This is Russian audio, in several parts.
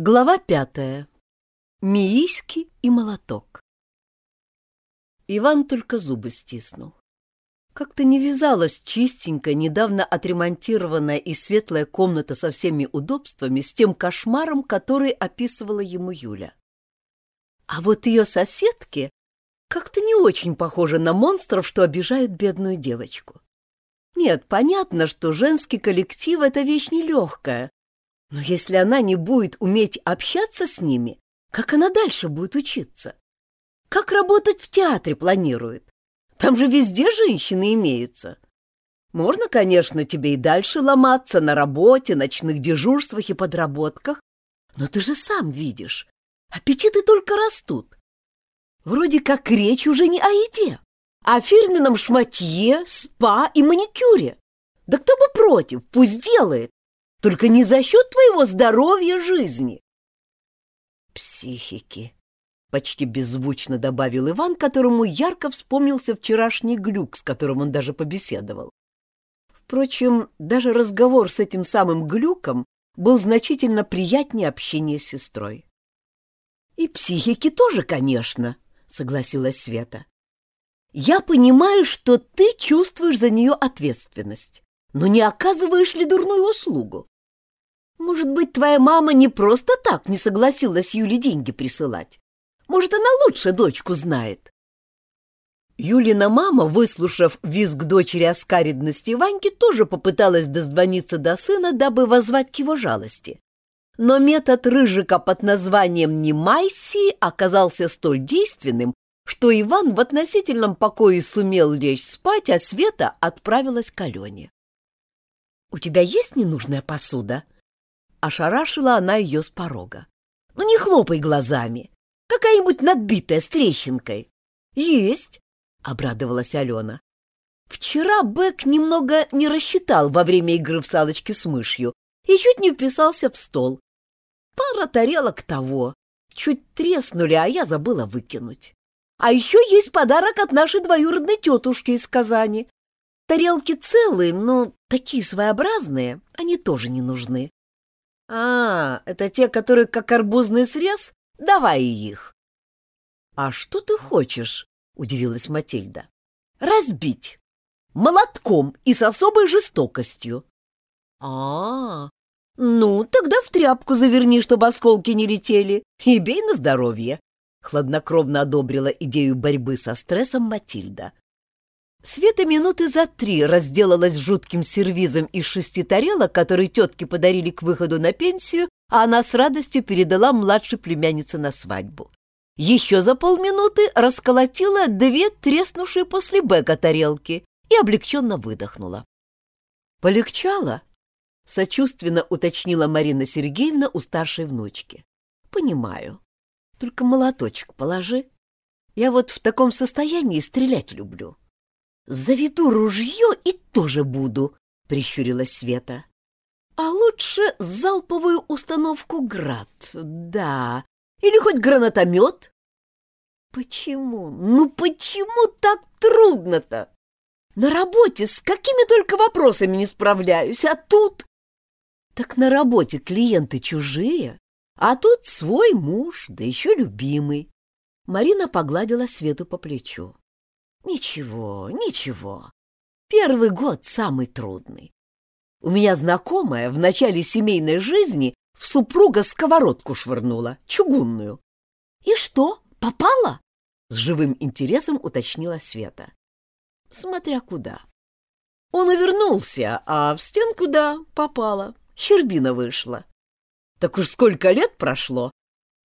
Глава пятая. Мииски и молоток. Иван только зубы стиснул. Как-то не вязалась чистенькая, недавно отремонтированная и светлая комната со всеми удобствами с тем кошмаром, который описывала ему Юля. А вот ее соседки как-то не очень похожи на монстров, что обижают бедную девочку. Нет, понятно, что женский коллектив — это вещь нелегкая, но если она не будет уметь общаться с ними, как она дальше будет учиться? Как работать в театре планирует? Там же везде женщины имеются. Можно, конечно, тебе и дальше ломаться на работе, ночных дежурствах и подработках, но ты же сам видишь, аппетиты только растут. Вроде как речь уже не о еде, а о фирменном шматье, спа и маникюре. Да кто бы против, пусть делает, только не за счет твоего здоровья жизни. Психики, почти беззвучно добавил Иван, которому ярко вспомнился вчерашний глюк, с которым он даже побеседовал. Впрочем, даже разговор с этим самым глюком был значительно приятнее общения с сестрой. «И психики тоже, конечно», — согласилась Света. «Я понимаю, что ты чувствуешь за нее ответственность. Но не оказываешь ли дурную услугу? Может быть, твоя мама не просто так не согласилась Юле деньги присылать? Может, она лучше дочку знает?» Юлина мама, выслушав визг дочери о скаридности Ваньки, тоже попыталась дозвониться до сына, дабы возвать к его жалости. Но метод Рыжика под названием «Немайси» оказался столь действенным, что Иван в относительном покое сумел лечь спать, а Света отправилась к Алене. «У тебя есть ненужная посуда?» Ошарашила она ее с порога. «Ну не хлопай глазами! Какая-нибудь надбитая с трещинкой!» «Есть!» — обрадовалась Алена. «Вчера Бэк немного не рассчитал во время игры в салочки с мышью и чуть не вписался в стол. Пара тарелок того. Чуть треснули, а я забыла выкинуть. А еще есть подарок от нашей двоюродной тетушки из Казани. Тарелки целые, но такие своеобразные, они тоже не нужны. А, это те, которые как арбузный срез? Давай их. А что ты хочешь? Удивилась Матильда. Разбить. Молотком и с особой жестокостью. А, -а, ну, тогда в тряпку заверни, чтобы осколки не летели, и бей на здоровье. Хладнокровно одобрила идею борьбы со стрессом Матильда. Света минуты за три разделалась жутким сервизом из шести тарелок, которые тетки подарили к выходу на пенсию, а она с радостью передала младшей племяннице на свадьбу. Еще за полминуты расколотила две треснувшие после бэка тарелки и облегченно выдохнула. «Полегчало?» — сочувственно уточнила Марина Сергеевна у старшей внучки. «Понимаю. Только молоточек положи. Я вот в таком состоянии стрелять люблю». «Заведу ружье и тоже буду», — прищурилась Света. «А лучше залповую установку «Град», да. Или хоть гранатомет». «Почему? Ну почему так трудно-то? На работе с какими только вопросами не справляюсь, а тут...» «Так на работе клиенты чужие, а тут свой муж, да еще любимый». Марина погладила Свету по плечу. Ничего, ничего. Первый год самый трудный. У меня знакомая в начале семейной жизни в супруга сковородку швырнула, чугунную. И что, попала? С живым интересом уточнила Света. Смотря куда. Он увернулся, а в стенку, да, попала. Щербина вышла. Так уж сколько лет прошло,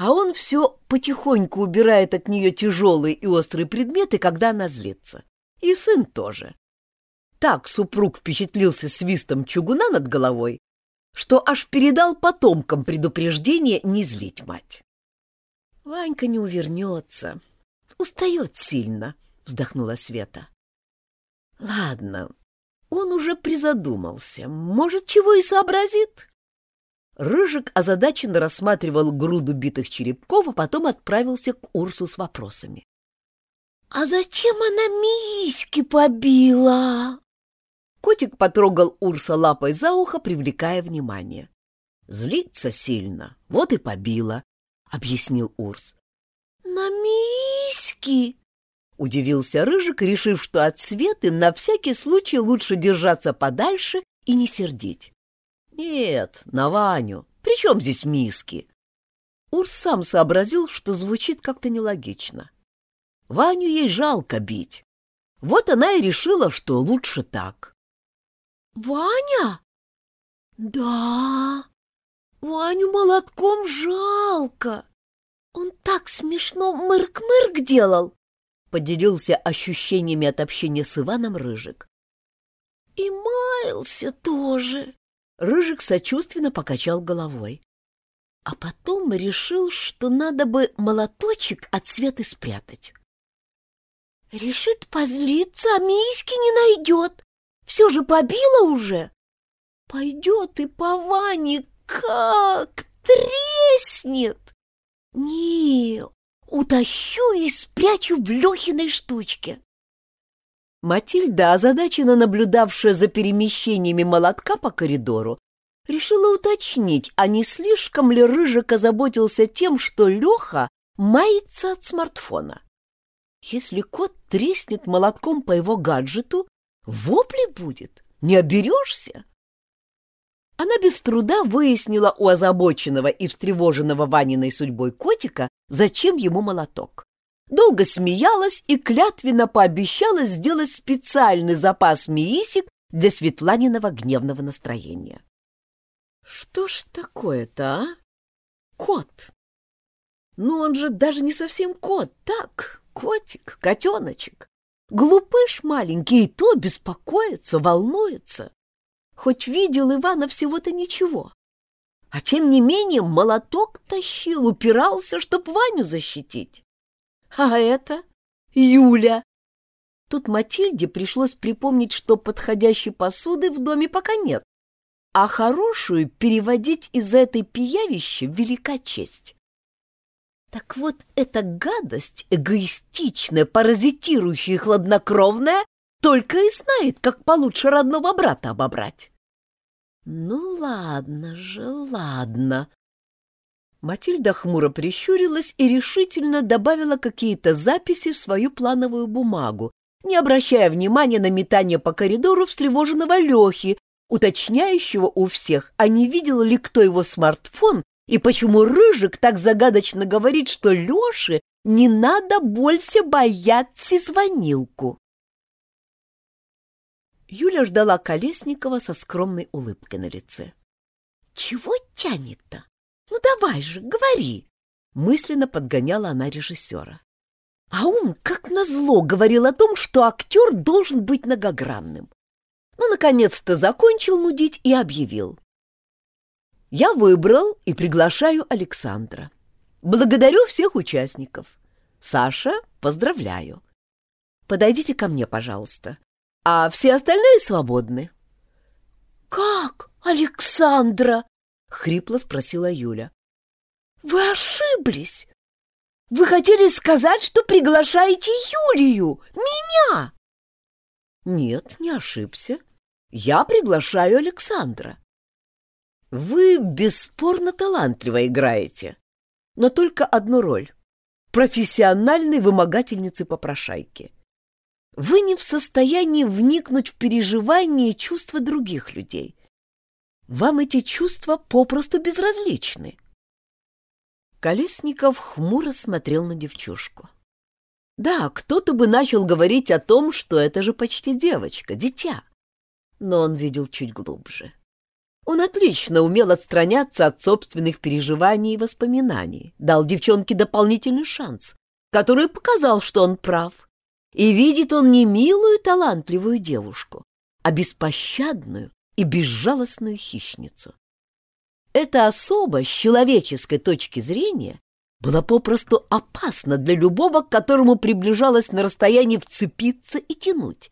а он все потихоньку убирает от нее тяжелые и острые предметы, когда она злится. И сын тоже. Так супруг впечатлился свистом чугуна над головой, что аж передал потомкам предупреждение не злить мать. «Ванька не увернется. Устает сильно», — вздохнула Света. «Ладно, он уже призадумался. Может, чего и сообразит?» Рыжик озадаченно рассматривал груду битых черепков, а потом отправился к Урсу с вопросами. «А зачем она миськи побила?» Котик потрогал Урса лапой за ухо, привлекая внимание. Злится сильно, вот и побила, — объяснил Урс. «На миськи!» — удивился Рыжик, решив, что от Светы на всякий случай лучше держаться подальше и не сердить. «Нет, на Ваню. При чем здесь миски?» Урс сам сообразил, что звучит как-то нелогично. Ваню ей жалко бить. Вот она и решила, что лучше так. «Ваня? Да, Ваню молотком жалко. Он так смешно мырк-мырк делал!» Поделился ощущениями от общения с Иваном Рыжик. «И маялся тоже!» Рыжик сочувственно покачал головой. А потом решил, что надо бы молоточек от Светы спрятать. Решит позлиться, а миськи не найдет. Все же побила уже. Пойдет и по Ване как треснет. Не, утащу и спрячу в Лехиной штучке. Матильда, озадаченно наблюдавшая за перемещениями молотка по коридору, решила уточнить, а не слишком ли Рыжик озаботился тем, что Леха мается от смартфона. Если кот треснет молотком по его гаджету, вопли будет, не оберешься. Она без труда выяснила у озабоченного и встревоженного Ваниной судьбой котика, зачем ему молоток. Долго смеялась и клятвенно пообещала сделать специальный запас миисик для Светланиного гневного настроения. Что ж такое-то, а? Кот. Ну, он же даже не совсем кот, так, котик, котеночек. Глупыш маленький, и то беспокоится, волнуется. Хоть видел Ивана всего-то ничего. А тем не менее молоток тащил, упирался, чтоб Ваню защитить. А это Юля. Тут Матильде пришлось припомнить, что подходящей посуды в доме пока нет, а хорошую переводить из этой пиявища велика честь. Так вот, эта гадость, эгоистичная, паразитирующая и хладнокровная, только и знает, как получше родного брата обобрать. Ну, ладно же, ладно. Матильда хмуро прищурилась и решительно добавила какие-то записи в свою плановую бумагу, не обращая внимания на метание по коридору встревоженного Лехи, уточняющего у всех, а не видел ли кто его смартфон и почему Рыжик так загадочно говорит, что Леше не надо больше бояться звонилку. Юля ждала Колесникова со скромной улыбкой на лице. «Чего тянет-то? Ну давай же, говори!» Мысленно подгоняла она режиссера. А он, как назло, говорил о том, что актер должен быть многогранным. Ну, наконец-то закончил нудить и объявил. Я выбрал и приглашаю Александра. Благодарю всех участников. Саша, поздравляю. Подойдите ко мне, пожалуйста. А все остальные свободны. Как, Александра? Хрипло спросила Юля. Вы ошиблись. Вы хотели сказать, что приглашаете Юлию, меня? Нет, не ошибся. Я приглашаю Александра. Вы бесспорно талантливо играете, но только одну роль — профессиональной вымогательницы-попрошайки. Вы не в состоянии вникнуть в переживания и чувства других людей. Вам эти чувства попросту безразличны. Колесников хмуро смотрел на девчушку. Да, кто-то бы начал говорить о том, что это же почти девочка, дитя но он видел чуть глубже. Он отлично умел отстраняться от собственных переживаний и воспоминаний, дал девчонке дополнительный шанс, который показал, что он прав. И видит он не милую талантливую девушку, а беспощадную и безжалостную хищницу. Эта особа с человеческой точки зрения была попросту опасна для любого, к которому приближалась на расстоянии вцепиться и тянуть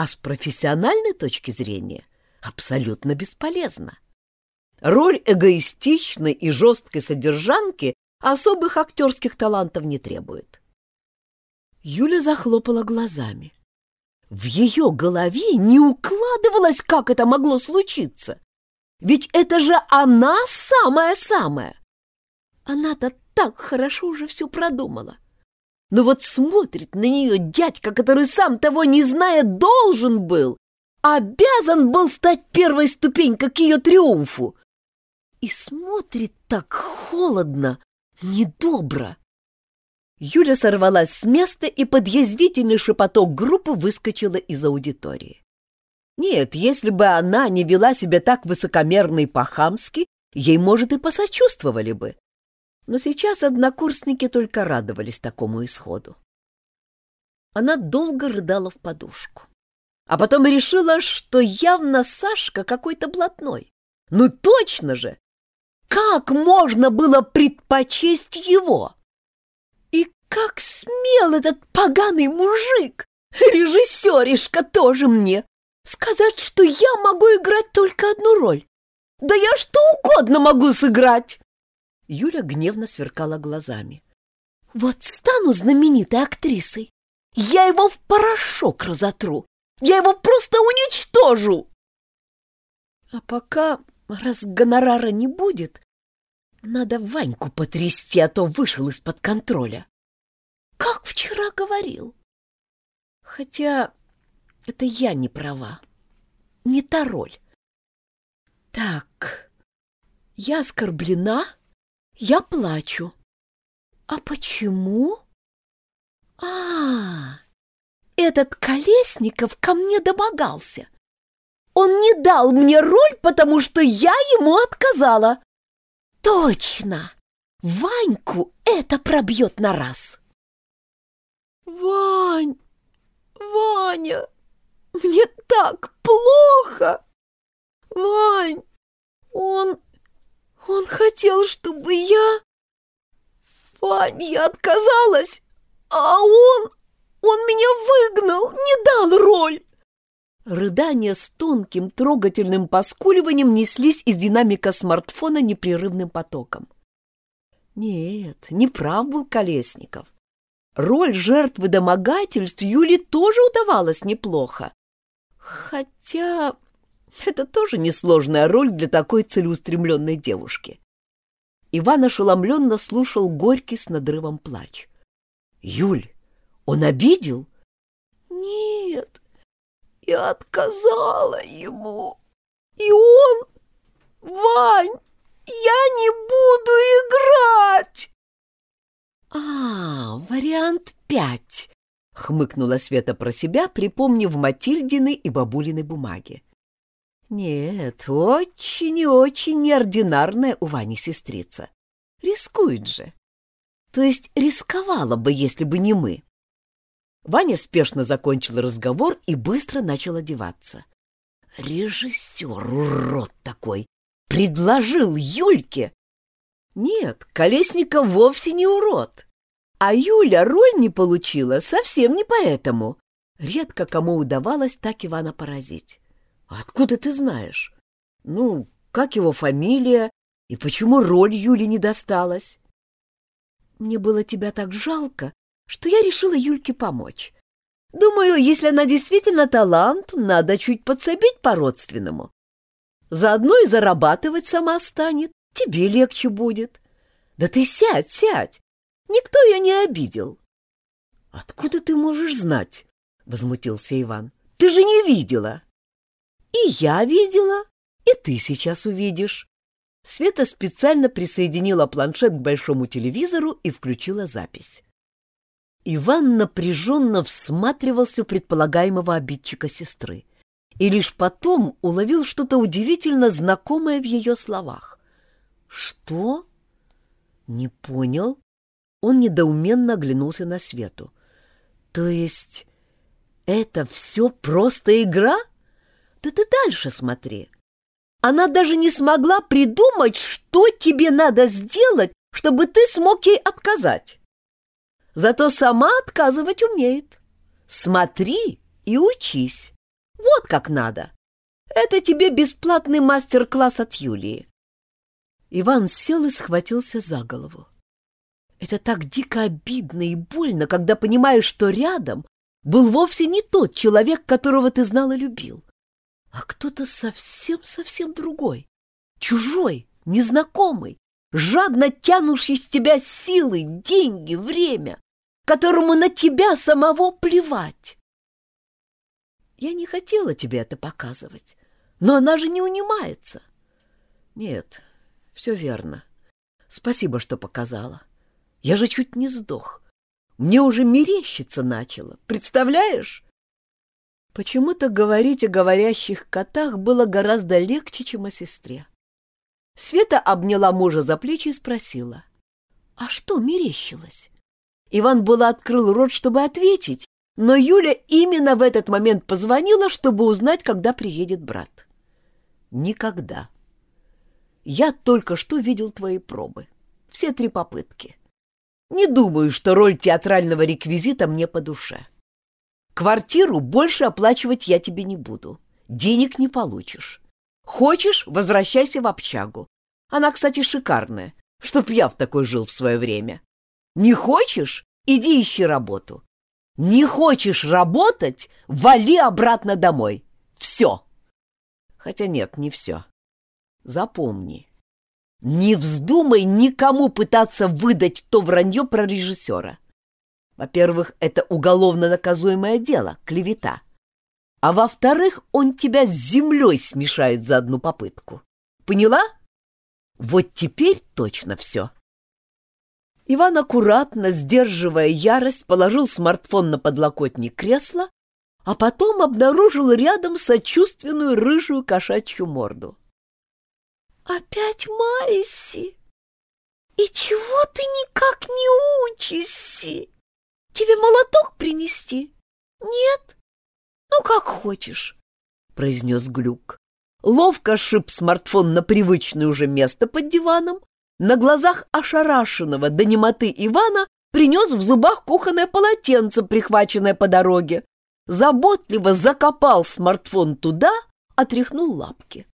а с профессиональной точки зрения абсолютно бесполезна. Роль эгоистичной и жесткой содержанки особых актерских талантов не требует. Юля захлопала глазами. В ее голове не укладывалось, как это могло случиться. Ведь это же она самая-самая! Она-то так хорошо уже все продумала. Но вот смотрит на нее дядька, который сам того не зная должен был, обязан был стать первой ступенькой к ее триумфу. И смотрит так холодно, недобро. Юля сорвалась с места и под язвительный шепоток группы выскочила из аудитории. Нет, если бы она не вела себя так высокомерно и по-хамски, ей, может, и посочувствовали бы. Но сейчас однокурсники только радовались такому исходу. Она долго рыдала в подушку. А потом решила, что явно Сашка какой-то блатной. Ну точно же! Как можно было предпочесть его? Как смел этот поганый мужик, режиссеришка тоже мне, сказать, что я могу играть только одну роль? Да я что угодно могу сыграть!» Юля гневно сверкала глазами. «Вот стану знаменитой актрисой, я его в порошок разотру, я его просто уничтожу!» А пока, раз гонорара не будет, надо Ваньку потрясти, а то вышел из-под контроля как вчера говорил. Хотя это я не права. Не та роль. Так, я оскорблена, я плачу. А почему? А, этот Колесников ко мне домогался. Он не дал мне роль, потому что я ему отказала. Точно! Ваньку это пробьет на раз. «Вань! Ваня! Мне так плохо! Вань! Он... он хотел, чтобы я... Вань, я отказалась, а он... он меня выгнал, не дал роль!» Рыдания с тонким, трогательным поскуливанием неслись из динамика смартфона непрерывным потоком. Нет, не прав был Колесников. Роль жертвы домогательств Юле тоже удавалась неплохо. Хотя это тоже несложная роль для такой целеустремленной девушки. Иван ошеломленно слушал горький с надрывом плач. «Юль, он обидел?» «Нет, я отказала ему. И он... Вань, я не буду играть!» «А, вариант пять!» — хмыкнула Света про себя, припомнив Матильдины и бабулины бумаги. «Нет, очень и очень неординарная у Вани сестрица. Рискует же. То есть рисковала бы, если бы не мы». Ваня спешно закончил разговор и быстро начал одеваться. «Режиссер, урод такой! Предложил Юльке нет, Колесников вовсе не урод. А Юля роль не получила совсем не поэтому. Редко кому удавалось так Ивана поразить. Откуда ты знаешь? Ну, как его фамилия и почему роль Юле не досталась? Мне было тебя так жалко, что я решила Юльке помочь. Думаю, если она действительно талант, надо чуть подсобить по-родственному. Заодно и зарабатывать сама станет. Тебе легче будет. Да ты сядь, сядь. Никто ее не обидел. Откуда ты можешь знать? Возмутился Иван. Ты же не видела. И я видела, и ты сейчас увидишь. Света специально присоединила планшет к большому телевизору и включила запись. Иван напряженно всматривался предполагаемого обидчика сестры и лишь потом уловил что-то удивительно знакомое в ее словах. «Что?» «Не понял?» Он недоуменно оглянулся на Свету. «То есть это все просто игра? Да ты дальше смотри. Она даже не смогла придумать, что тебе надо сделать, чтобы ты смог ей отказать. Зато сама отказывать умеет. Смотри и учись. Вот как надо. Это тебе бесплатный мастер-класс от Юлии. Иван сел и схватился за голову. Это так дико обидно и больно, когда понимаешь, что рядом был вовсе не тот человек, которого ты знал и любил, а кто-то совсем-совсем другой. чужой, незнакомый, жадно тянущий с тебя силы, деньги, время, которому на тебя самого плевать. Я не хотела тебе это показывать, но она же не унимается. Нет, все верно. Спасибо, что показала. Я же чуть не сдох. Мне уже мерещиться начало, представляешь? Почему-то говорить о говорящих котах было гораздо легче, чем о сестре. Света обняла мужа за плечи и спросила. «А что мерещилось?» Иван было открыл рот, чтобы ответить, но Юля именно в этот момент позвонила, чтобы узнать, когда приедет брат. «Никогда. Я только что видел твои пробы. Все три попытки. Не думаю, что роль театрального реквизита мне по душе. Квартиру больше оплачивать я тебе не буду. Денег не получишь. Хочешь, возвращайся в общагу. Она, кстати, шикарная, чтоб я в такой жил в свое время. Не хочешь? Иди ищи работу. Не хочешь работать? Вали обратно домой. Все. Хотя нет, не все. Запомни. Не вздумай никому пытаться выдать то вранье про режиссера. Во-первых, это уголовно наказуемое дело, клевета. А во-вторых, он тебя с землей смешает за одну попытку. Поняла? Вот теперь точно все. Иван аккуратно, сдерживая ярость, положил смартфон на подлокотник кресла, а потом обнаружил рядом сочувственную рыжую кошачью морду. «Опять Майси? И чего ты никак не учишься? Тебе молоток принести? Нет? Ну, как хочешь», — произнес Глюк. Ловко шип смартфон на привычное уже место под диваном, на глазах ошарашенного до немоты Ивана принес в зубах кухонное полотенце, прихваченное по дороге, заботливо закопал смартфон туда, отряхнул лапки.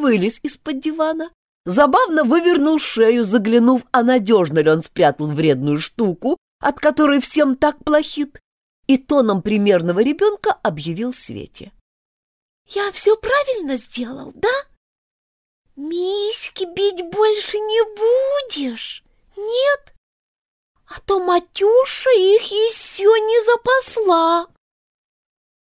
Вылез из-под дивана, забавно вывернул шею, заглянув, а надежно ли он спрятал вредную штуку, от которой всем так плохит, и тоном примерного ребенка объявил Свете. «Я все правильно сделал, да?» Миськи бить больше не будешь? Нет? А то Матюша их еще не запасла.